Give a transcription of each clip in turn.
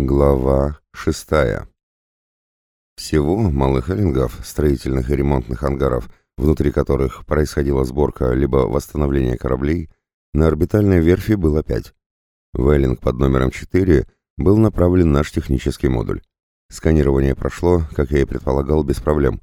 Глава шестая. Всего малых эллингов, строительных и ремонтных ангаров, внутри которых происходила сборка либо восстановление кораблей, на орбитальной верфи было пять. В эллинг под номером 4 был направлен наш технический модуль. Сканирование прошло, как я и предполагал, без проблем.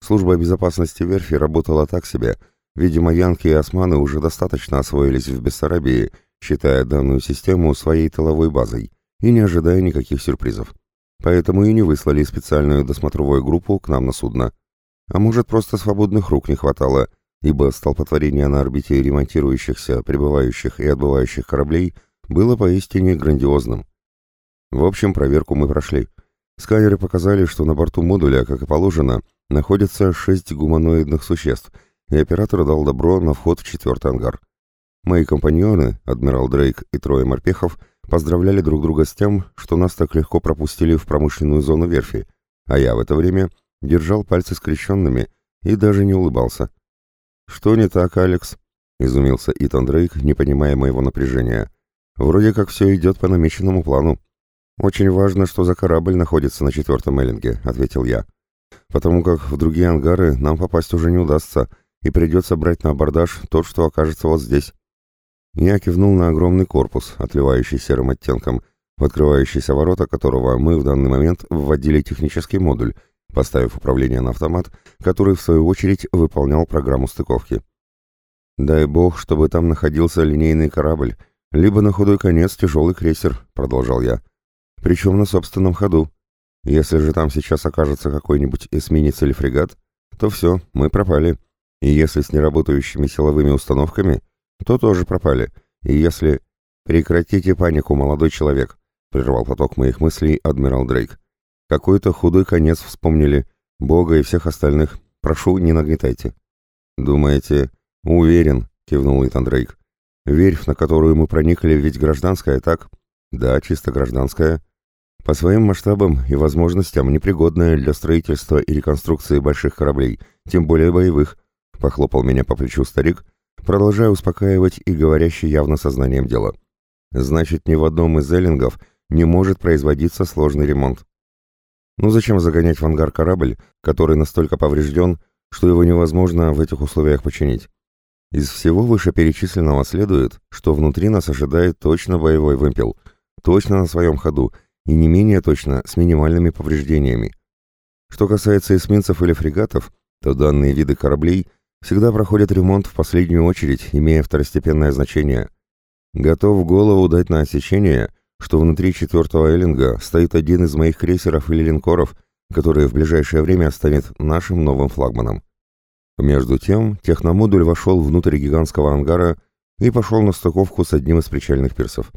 Служба безопасности верфи работала так себе. Видимо, янки и османы уже достаточно освоились в Бессарабии, считая данную систему своей тыловой базой – и не ожидая никаких сюрпризов. Поэтому и не выслали специальную досмотровую группу к нам на судно. А может, просто свободных рук не хватало, ибо столпотворение на орбите ремонтирующихся, прибывающих и отбывающих кораблей было поистине грандиозным. В общем, проверку мы прошли. Сканеры показали, что на борту модуля, как и положено, находятся шесть гуманоидных существ, и оператор дал добро на вход в четвертый ангар. Мои компаньоны, адмирал Дрейк и трое морпехов, поздравляли друг друга с тем, что нас так легко пропустили в промышленную зону верфи, а я в это время держал пальцы скрещенными и даже не улыбался. «Что не так, Алекс?» — изумился Итан Дрейк, не понимая моего напряжения. «Вроде как все идет по намеченному плану». «Очень важно, что за корабль находится на четвертом эллинге», — ответил я. «Потому как в другие ангары нам попасть уже не удастся, и придется брать на абордаж тот, что окажется вот здесь». Я кивнул на огромный корпус, отливающий серым оттенком, в открывающиеся ворота которого мы в данный момент вводили технический модуль, поставив управление на автомат, который в свою очередь выполнял программу стыковки. «Дай бог, чтобы там находился линейный корабль, либо на худой конец тяжелый крейсер», — продолжал я. «Причем на собственном ходу. Если же там сейчас окажется какой-нибудь эсминец или фрегат, то все, мы пропали. И если с неработающими силовыми установками, то тоже пропали. И если... Прекратите панику, молодой человек, прервал поток моих мыслей адмирал Дрейк. Какой-то худой конец вспомнили. Бога и всех остальных. Прошу, не нагнетайте. Думаете? Уверен, кивнул Итан Дрейк. Верфь, на которую мы проникли, ведь гражданская, так? Да, чисто гражданская. По своим масштабам и возможностям непригодная для строительства и реконструкции больших кораблей, тем более боевых, похлопал меня по плечу старик, продолжая успокаивать и говорящий явно сознанием дела. Значит, ни в одном из эллингов не может производиться сложный ремонт. Ну зачем загонять в ангар корабль, который настолько поврежден, что его невозможно в этих условиях починить? Из всего вышеперечисленного следует, что внутри нас ожидает точно боевой вымпел, точно на своем ходу, и не менее точно с минимальными повреждениями. Что касается эсминцев или фрегатов, то данные виды кораблей всегда проходят ремонт в последнюю очередь, имея второстепенное значение. Готов голову дать на осечение, что внутри четвертого эллинга стоит один из моих крейсеров или линкоров, который в ближайшее время станет нашим новым флагманом. Между тем, техномодуль вошел внутрь гигантского ангара и пошел на стыковку с одним из причальных пирсов.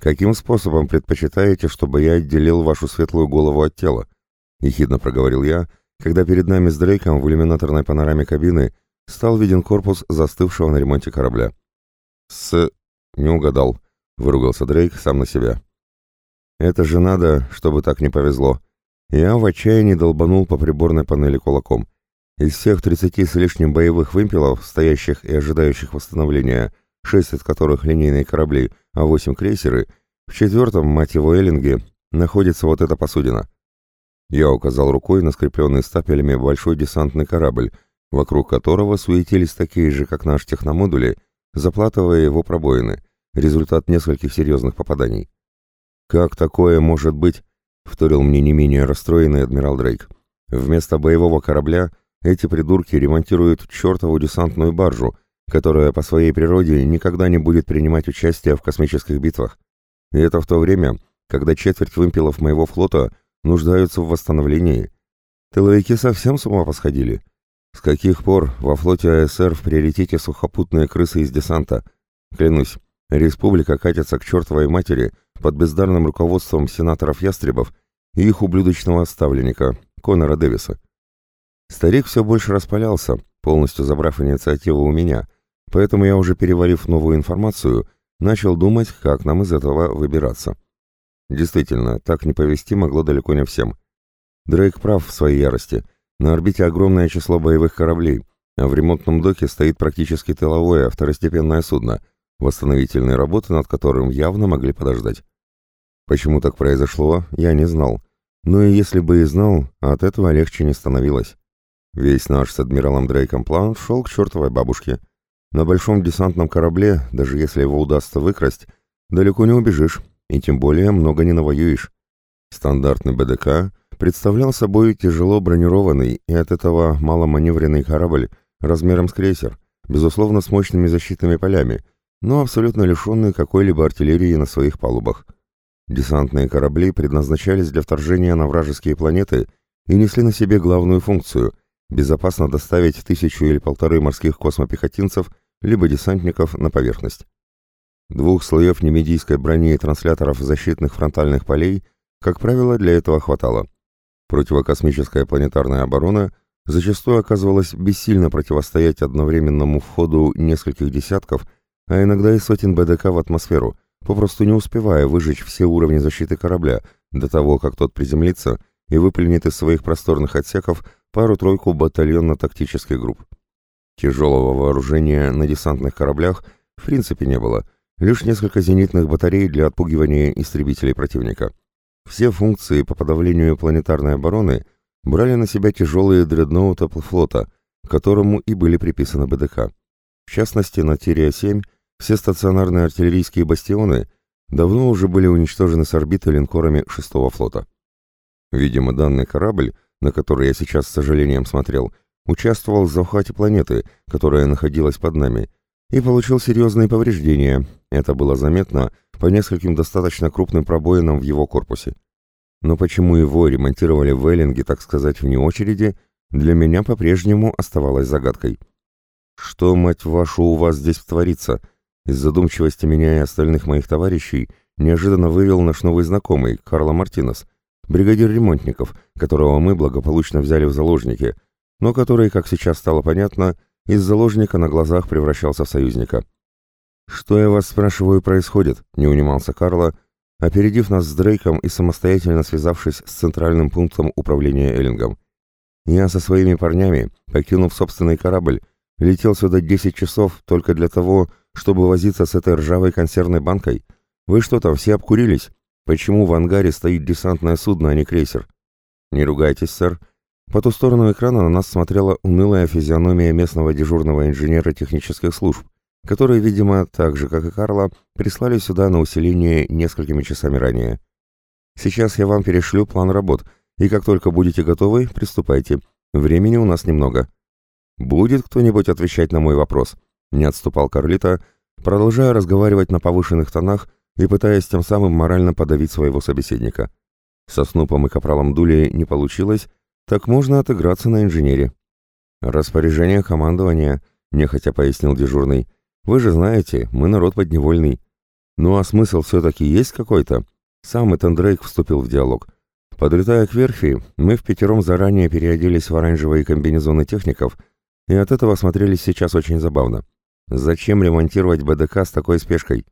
«Каким способом предпочитаете, чтобы я отделил вашу светлую голову от тела?» — ехидно проговорил я, когда перед нами с Дрейком в иллюминаторной панораме кабины стал виден корпус застывшего на ремонте корабля. «С... не угадал», — выругался Дрейк сам на себя. «Это же надо, чтобы так не повезло». Я в отчаянии долбанул по приборной панели кулаком. Из всех тридцати с лишним боевых вымпелов, стоящих и ожидающих восстановления, шесть из которых линейные корабли, а восемь крейсеры, в четвертом, мать его, Эллинге, находится вот эта посудина. Я указал рукой на скрепленный стапелями большой десантный корабль, вокруг которого суетились такие же, как наш техномодули, заплатывая его пробоины, результат нескольких серьезных попаданий. «Как такое может быть?» — вторил мне не менее расстроенный адмирал Дрейк. «Вместо боевого корабля эти придурки ремонтируют чертову десантную баржу, которая по своей природе никогда не будет принимать участие в космических битвах. И это в то время, когда четверть вымпелов моего флота — нуждаются в восстановлении. Тыловики совсем с ума посходили. С каких пор во флоте АСР в приоритете сухопутные крысы из десанта? Клянусь, республика катится к чертовой матери под бездарным руководством сенаторов-ястребов и их ублюдочного ставленника, Конора Дэвиса. Старик все больше распалялся, полностью забрав инициативу у меня, поэтому я уже переварив новую информацию, начал думать, как нам из этого выбираться. Действительно, так не повести могло далеко не всем. Дрейк прав в своей ярости. На орбите огромное число боевых кораблей, а в ремонтном доке стоит практически тыловое, второстепенное судно, восстановительные работы над которым явно могли подождать. Почему так произошло, я не знал. Но и если бы и знал, от этого легче не становилось. Весь наш с адмиралом Дрейком план шел к чертовой бабушке. На большом десантном корабле, даже если его удастся выкрасть, далеко не убежишь, и тем более много не навоюешь. Стандартный БДК представлял собой тяжело бронированный и от этого маломаневренный корабль размером с крейсер, безусловно с мощными защитными полями, но абсолютно лишенный какой-либо артиллерии на своих палубах. Десантные корабли предназначались для вторжения на вражеские планеты и несли на себе главную функцию – безопасно доставить тысячу или полторы морских космопехотинцев либо десантников на поверхность. Двух слоев немедийской брони и трансляторов защитных фронтальных полей, как правило, для этого хватало. Противокосмическая планетарная оборона зачастую оказывалась бессильно противостоять одновременному входу нескольких десятков, а иногда и сотен БДК в атмосферу – попросту не успевая выжечь все уровни защиты корабля до того, как тот приземлится и выплюнет из своих просторных отсеков пару-тройку батальонно-тактических групп. Тяжелого вооружения на десантных кораблях в принципе не было, лишь несколько зенитных батарей для отпугивания истребителей противника. Все функции по подавлению планетарной обороны брали на себя тяжелые дредноуты флота, которому и были приписаны БДК. В частности, на Тирия-7 все стационарные артиллерийские бастионы давно уже были уничтожены с орбиты линкорами шестого флота. Видимо, данный корабль, на который я сейчас с сожалением смотрел, участвовал в захвате планеты, которая находилась под нами, и получил серьезные повреждения. Это было заметно по нескольким достаточно крупным пробоинам в его корпусе. Но почему его ремонтировали в Эллинге, так сказать, вне очереди, для меня по-прежнему оставалось загадкой. «Что, мать вашу, у вас здесь творится?» Из задумчивости меня и остальных моих товарищей неожиданно вывел наш новый знакомый, Карло Мартинес, бригадир ремонтников, которого мы благополучно взяли в заложники, но который, как сейчас стало понятно, из заложника на глазах превращался в союзника. «Что я вас спрашиваю происходит?» — не унимался Карло, опередив нас с Дрейком и самостоятельно связавшись с центральным пунктом управления Эллингом. «Я со своими парнями, покинув собственный корабль, летел сюда 10 часов только для того, чтобы возиться с этой ржавой консервной банкой? Вы что там, все обкурились? Почему в ангаре стоит десантное судно, а не крейсер? Не ругайтесь, сэр. По ту сторону экрана на нас смотрела унылая физиономия местного дежурного инженера технических служб, который, видимо, так же, как и Карла, прислали сюда на усиление несколькими часами ранее. Сейчас я вам перешлю план работ, и как только будете готовы, приступайте. Времени у нас немного. Будет кто-нибудь отвечать на мой вопрос? Не отступал Карлита, продолжая разговаривать на повышенных тонах и пытаясь тем самым морально подавить своего собеседника. Со Снупом и Капралом Дули не получилось, так можно отыграться на инженере. «Распоряжение командования», — нехотя пояснил дежурный. «Вы же знаете, мы народ подневольный. Ну а смысл все-таки есть какой-то?» Сам Итан Дрейк вступил в диалог. Подлетая к верфи, мы в пятером заранее переоделись в оранжевые комбинезоны техников и от этого смотрелись сейчас очень забавно. Зачем ремонтировать БДК с такой спешкой?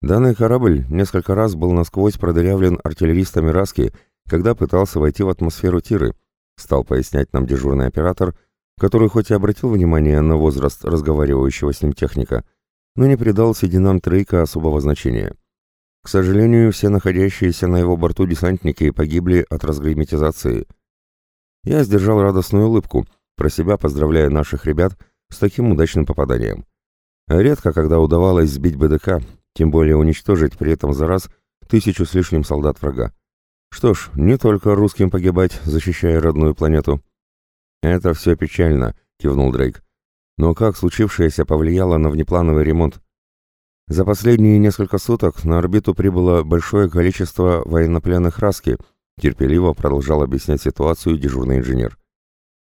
Данный корабль несколько раз был насквозь продырявлен артиллеристами Раски, когда пытался войти в атмосферу Тиры, стал пояснять нам дежурный оператор, который хоть и обратил внимание на возраст разговаривающего с ним техника, но не придал сединам Трейка особого значения. К сожалению, все находящиеся на его борту десантники погибли от разгерметизации. Я сдержал радостную улыбку, про себя поздравляя наших ребят – с таким удачным попаданием. Редко когда удавалось сбить БДК, тем более уничтожить при этом за раз тысячу с лишним солдат врага. Что ж, не только русским погибать, защищая родную планету. «Это все печально», — кивнул Дрейк. «Но как случившееся повлияло на внеплановый ремонт? За последние несколько суток на орбиту прибыло большое количество военнопленных Раски», терпеливо продолжал объяснять ситуацию дежурный инженер.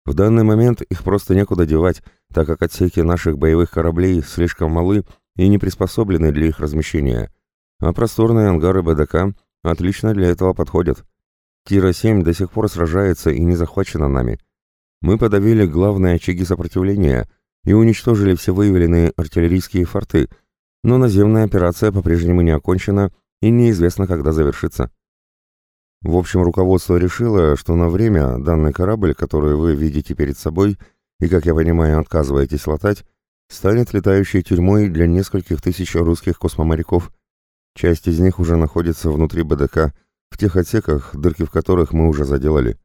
В данный момент их просто некуда девать, так как отсеки наших боевых кораблей слишком малы и не приспособлены для их размещения, а просторные ангары БДК отлично для этого подходят. Тира-7 до сих пор сражается и не захвачена нами. Мы подавили главные очаги сопротивления и уничтожили все выявленные артиллерийские форты, но наземная операция по-прежнему не окончена и неизвестно, когда завершится. В общем, руководство решило, что на время данный корабль, который вы видите перед собой и, как я понимаю, отказываетесь латать, станет летающей тюрьмой для нескольких тысяч русских космоморяков. Часть из них уже находится внутри БДК, в тех отсеках, дырки в которых мы уже заделали.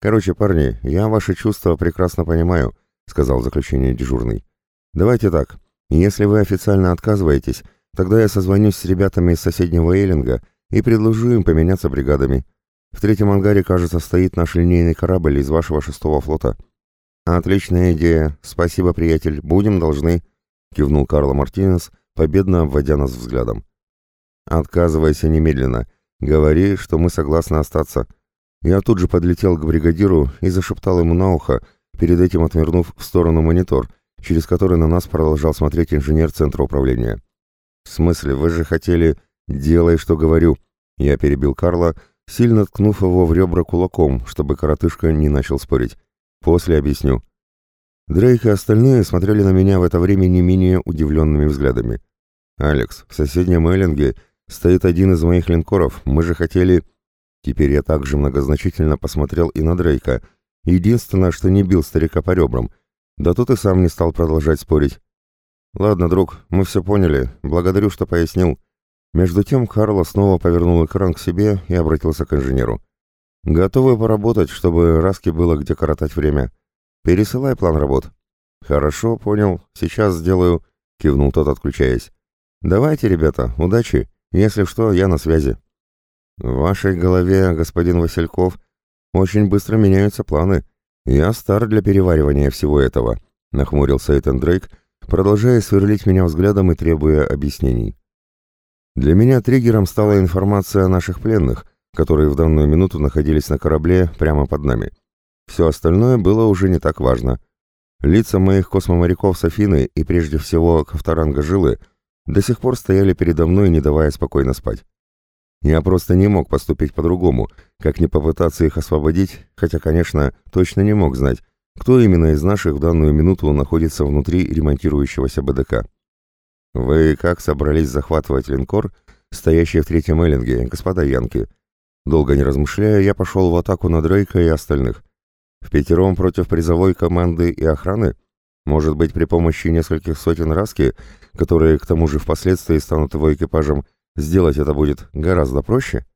Короче, парни, я ваши чувства прекрасно понимаю, сказал в заключение дежурный. Давайте так. Если вы официально отказываетесь, тогда я созвонюсь с ребятами из соседнего Эйлинга и предложу им поменяться бригадами. В третьем ангаре, кажется, стоит наш линейный корабль из вашего шестого флота. Отличная идея. Спасибо, приятель. Будем должны, кивнул Карло Мартинес, победно обводя нас взглядом. Отказывайся немедленно. Говори, что мы согласны остаться. Я тут же подлетел к бригадиру и зашептал ему на ухо, перед этим отвернув в сторону монитор, через который на нас продолжал смотреть инженер центра управления. «В смысле, вы же хотели... Делай, что говорю!» Я перебил Карла, сильно ткнув его в ребра кулаком, чтобы коротышка не начал спорить. «После объясню». Дрейк и остальные смотрели на меня в это время не менее удивленными взглядами. «Алекс, в соседнем Эллинге стоит один из моих линкоров, мы же хотели...» Теперь я также многозначительно посмотрел и на Дрейка. Единственное, что не бил старика по ребрам. Да тут и сам не стал продолжать спорить. «Ладно, друг, мы все поняли. Благодарю, что пояснил». Между тем Карло снова повернул экран к себе и обратился к инженеру. «Готовы поработать, чтобы Раске было где коротать время. Пересылай план работ». «Хорошо, понял. Сейчас сделаю», — кивнул тот, отключаясь. «Давайте, ребята, удачи. Если что, я на связи». В вашей голове, господин Васильков, очень быстро меняются планы. Я стар для переваривания всего этого, нахмурился Этан Дрейк, продолжая сверлить меня взглядом и требуя объяснений. Для меня триггером стала информация о наших пленных, которые в данную минуту находились на корабле прямо под нами. Все остальное было уже не так важно. Лица моих космоморяков Софины и прежде всего Ковторанга Жилы до сих пор стояли передо мной, не давая спокойно спать. Я просто не мог поступить по-другому, как не попытаться их освободить, хотя, конечно, точно не мог знать, кто именно из наших в данную минуту находится внутри ремонтирующегося БДК. «Вы как собрались захватывать линкор, стоящий в третьем эллинге, господа Янки?» Долго не размышляя, я пошел в атаку на Дрейка и остальных. В пятером против призовой команды и охраны? Может быть, при помощи нескольких сотен раски, которые к тому же впоследствии станут его экипажем, Сделать это будет гораздо проще.